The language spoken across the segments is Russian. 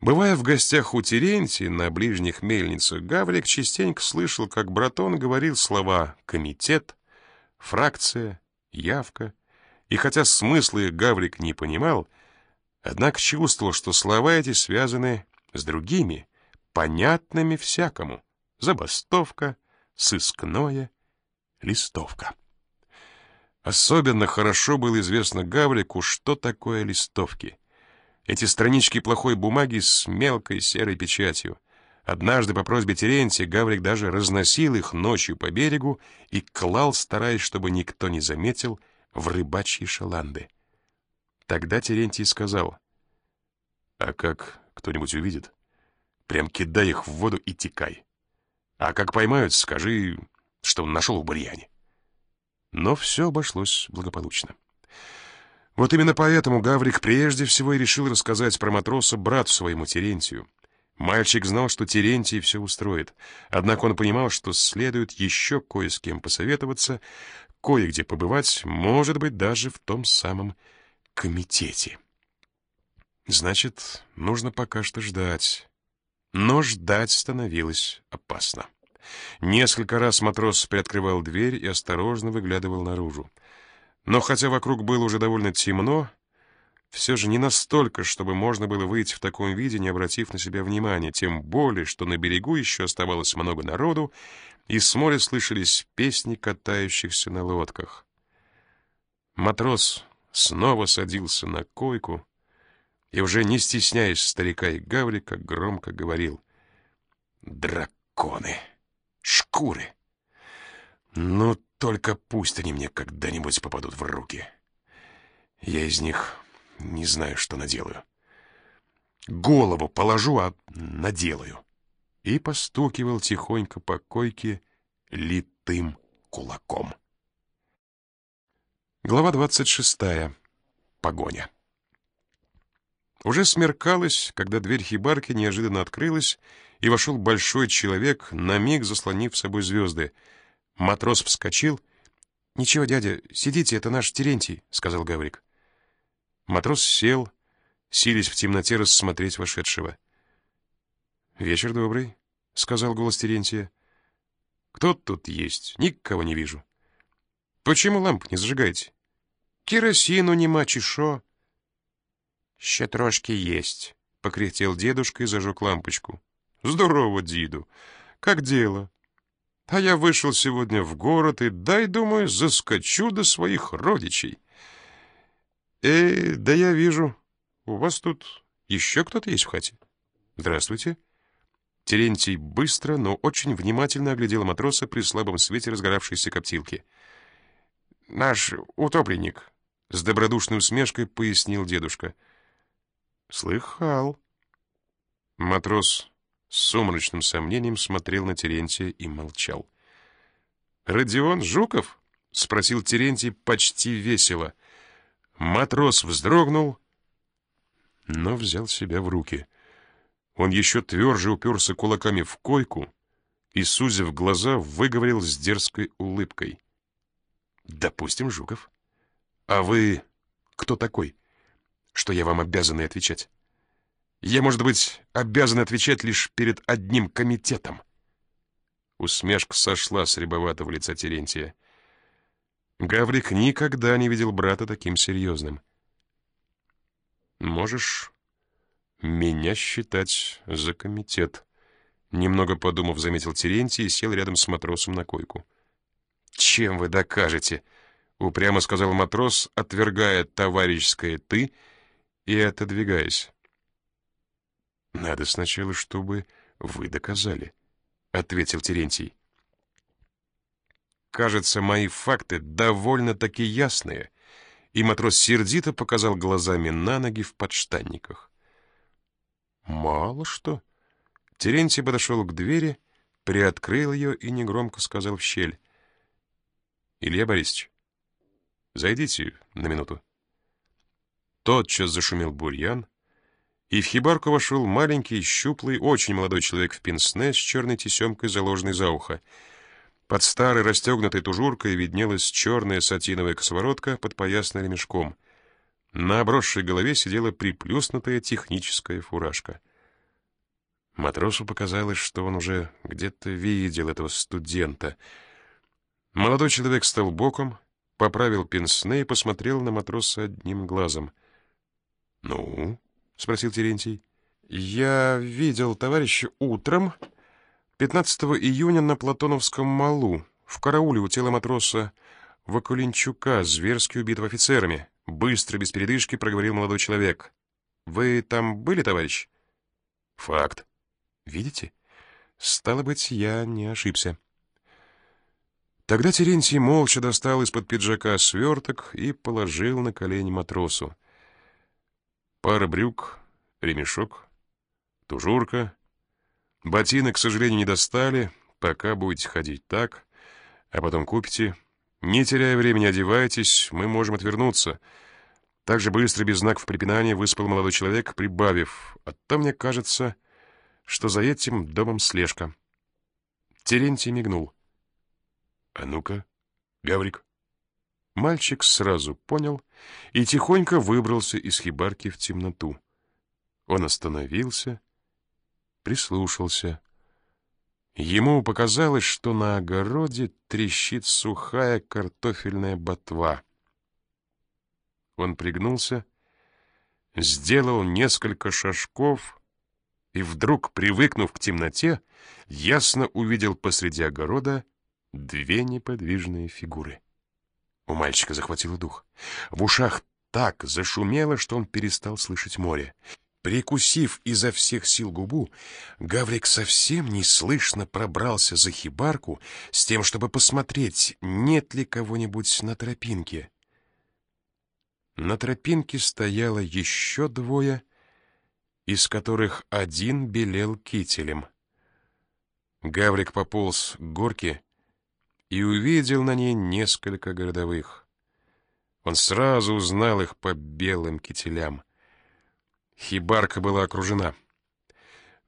Бывая в гостях у Терентия на ближних мельницах, Гаврик частенько слышал, как братон говорил слова «комитет», «фракция», «явка». И хотя смысла их Гаврик не понимал, однако чувствовал, что слова эти связаны с другими, понятными всякому. Забастовка, сыскное, листовка. Особенно хорошо было известно Гаврику, что такое листовки. Эти странички плохой бумаги с мелкой серой печатью. Однажды по просьбе Терентия Гаврик даже разносил их ночью по берегу и клал, стараясь, чтобы никто не заметил, в рыбачьи шаланды. Тогда Терентий сказал, «А как кто-нибудь увидит, прям кидай их в воду и текай. А как поймают, скажи, что он нашел в бурьяне». Но все обошлось благополучно. Вот именно поэтому Гаврик прежде всего и решил рассказать про матроса брату своему Терентию. Мальчик знал, что Терентий все устроит, однако он понимал, что следует еще кое с кем посоветоваться, кое-где побывать, может быть, даже в том самом комитете. Значит, нужно пока что ждать. Но ждать становилось опасно. Несколько раз матрос приоткрывал дверь и осторожно выглядывал наружу. Но хотя вокруг было уже довольно темно, все же не настолько, чтобы можно было выйти в таком виде, не обратив на себя внимания, тем более, что на берегу еще оставалось много народу, и с моря слышались песни катающихся на лодках. Матрос снова садился на койку и, уже не стесняясь старика и Гаврика, громко говорил «Драконы! Шкуры! Ну, только пусть они мне когда-нибудь попадут в руки. Я из них не знаю, что наделаю. Голову положу, а наделаю. И постукивал тихонько по койке литым кулаком. Глава двадцать шестая. Погоня. Уже смеркалось, когда дверь хибарки неожиданно открылась, и вошел большой человек, на миг заслонив собой звезды — Матрос вскочил. «Ничего, дядя, сидите, это наш Терентий», — сказал Гаврик. Матрос сел, сились в темноте рассмотреть вошедшего. «Вечер добрый», — сказал голос Терентия. «Кто тут есть? Никого не вижу». «Почему ламп не зажигаете?» «Керосину нема, чешо». «Ще трошки есть», — покряхтел дедушка и зажег лампочку. «Здорово, Диду! Как дело?» А я вышел сегодня в город и, дай, думаю, заскочу до своих родичей. Э, да я вижу, у вас тут еще кто-то есть в хате. Здравствуйте. Терентий быстро, но очень внимательно оглядел матроса при слабом свете разгоравшейся коптилки. «Наш утопленник», — с добродушной усмешкой пояснил дедушка. «Слыхал». Матрос с сумрачным сомнением смотрел на Терентия и молчал. «Родион Жуков?» — спросил Терентий почти весело. Матрос вздрогнул, но взял себя в руки. Он еще тверже уперся кулаками в койку и, сузив глаза, выговорил с дерзкой улыбкой. «Допустим, Жуков. А вы кто такой, что я вам обязан отвечать?» Я, может быть, обязан отвечать лишь перед одним комитетом. Усмешка сошла с рябоватого лица Терентия. Гаврик никогда не видел брата таким серьезным. «Можешь меня считать за комитет», — немного подумав, заметил Терентий и сел рядом с матросом на койку. «Чем вы докажете?» — упрямо сказал матрос, отвергая товарищеское «ты» и отодвигаясь. «Надо сначала, чтобы вы доказали», — ответил Терентий. «Кажется, мои факты довольно-таки ясные», и матрос сердито показал глазами на ноги в подштанниках. «Мало что». Терентий подошел к двери, приоткрыл ее и негромко сказал в щель. «Илья Борисович, зайдите на минуту». Тотчас зашумел бурьян, и в хибарку вошел маленький, щуплый, очень молодой человек в пенсне с черной тесемкой, заложенной за ухо. Под старой расстегнутой тужуркой виднелась черная сатиновая косоворотка под поясным ремешком. На обросшей голове сидела приплюснутая техническая фуражка. Матросу показалось, что он уже где-то видел этого студента. Молодой человек стал боком, поправил пенсне и посмотрел на матроса одним глазом. «Ну?» — спросил Терентий. «Я видел товарища утром, 15 июня на Платоновском малу, в карауле у тела матроса Вакулинчука, зверски убитого офицерами. Быстро, без передышки, проговорил молодой человек. Вы там были, товарищ? Факт. Видите? Стало быть, я не ошибся. Тогда Терентий молча достал из-под пиджака сверток и положил на колени матросу. Пара брюк, ремешок, тужурка. Ботинок, к сожалению, не достали, пока будете ходить так, а потом купите. Не теряя времени, одевайтесь, мы можем отвернуться. Так же быстро, без знаков препинания, выспал молодой человек, прибавив. А то мне кажется, что за этим домом слежка. Терентий мигнул. «А ну-ка, Гаврик». Мальчик сразу понял и тихонько выбрался из хибарки в темноту. Он остановился, прислушался. Ему показалось, что на огороде трещит сухая картофельная ботва. Он пригнулся, сделал несколько шажков и вдруг, привыкнув к темноте, ясно увидел посреди огорода две неподвижные фигуры. У мальчика захватило дух. В ушах так зашумело, что он перестал слышать море. Прикусив изо всех сил губу, Гаврик совсем неслышно пробрался за хибарку с тем, чтобы посмотреть, нет ли кого-нибудь на тропинке. На тропинке стояло еще двое, из которых один белел кителем. Гаврик пополз к горке и увидел на ней несколько городовых. Он сразу узнал их по белым кителям — Хибарка была окружена.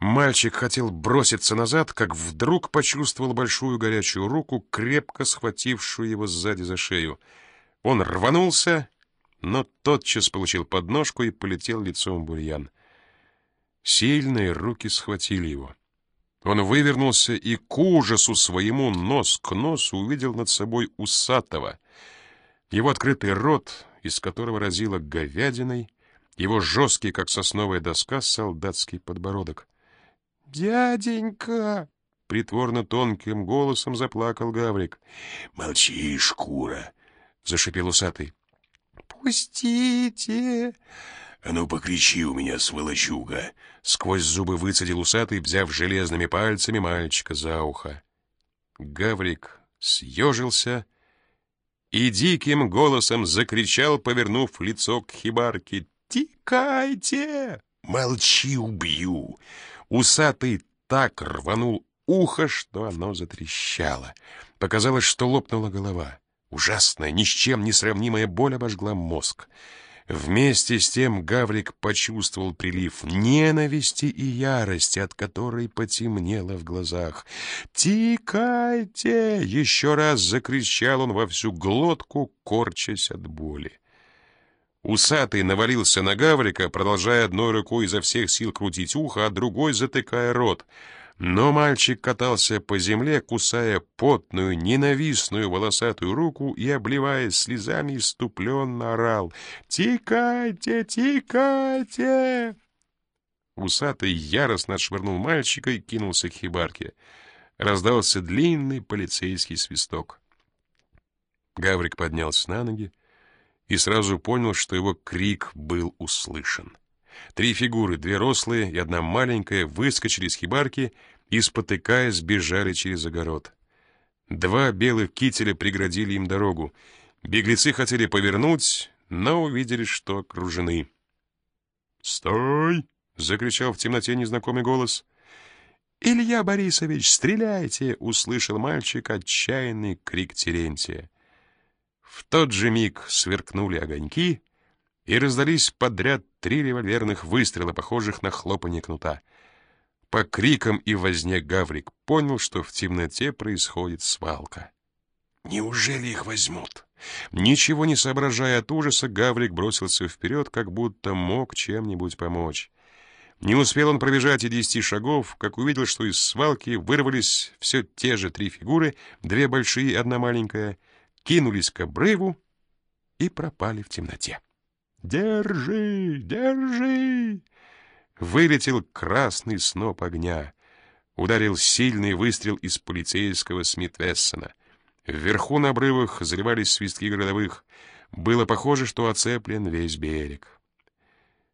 Мальчик хотел броситься назад, как вдруг почувствовал большую горячую руку, крепко схватившую его сзади за шею. Он рванулся, но тотчас получил подножку и полетел лицом в бурьян. Сильные руки схватили его. Он вывернулся и к ужасу своему нос к носу увидел над собой усатого. Его открытый рот, из которого разило говядиной, его жесткий, как сосновая доска, солдатский подбородок. «Дяденька!» — притворно тонким голосом заплакал Гаврик. «Молчи, шкура!» — зашипел усатый. «Пустите!» «А ну, покричи у меня, сволочуга!» Сквозь зубы выцедил усатый, взяв железными пальцами мальчика за ухо. Гаврик съежился и диким голосом закричал, повернув лицо к хибарке. «Тикайте!» «Молчи, убью!» Усатый так рванул ухо, что оно затрещало. Показалось, что лопнула голова. Ужасная, ни с чем не сравнимая боль обожгла мозг. Вместе с тем Гаврик почувствовал прилив ненависти и ярости, от которой потемнело в глазах. «Тикайте!» — еще раз закричал он во всю глотку, корчась от боли. Усатый навалился на Гаврика, продолжая одной рукой изо всех сил крутить ухо, а другой затыкая рот. Но мальчик катался по земле, кусая потную, ненавистную волосатую руку и, обливаясь слезами, иступленно орал «Тикайте, тикайте!» Усатый яростно отшвырнул мальчика и кинулся к хибарке. Раздался длинный полицейский свисток. Гаврик поднялся на ноги, и сразу понял, что его крик был услышан. Три фигуры, две рослые и одна маленькая, выскочили из хибарки и, спотыкаясь, бежали через огород. Два белых кителя преградили им дорогу. Беглецы хотели повернуть, но увидели, что окружены. «Стой!» — закричал в темноте незнакомый голос. «Илья Борисович, стреляйте!» — услышал мальчик отчаянный крик Терентия. В тот же миг сверкнули огоньки, и раздались подряд три револьверных выстрела, похожих на хлопанье кнута. По крикам и возне Гаврик понял, что в темноте происходит свалка. «Неужели их возьмут?» Ничего не соображая от ужаса, Гаврик бросился вперед, как будто мог чем-нибудь помочь. Не успел он пробежать и десяти шагов, как увидел, что из свалки вырвались все те же три фигуры, две большие и одна маленькая, кинулись к обрыву и пропали в темноте. «Держи! Держи!» Вылетел красный сноп огня. Ударил сильный выстрел из полицейского Смит-Вессона. Вверху на обрывах заливались свистки городовых. Было похоже, что оцеплен весь берег.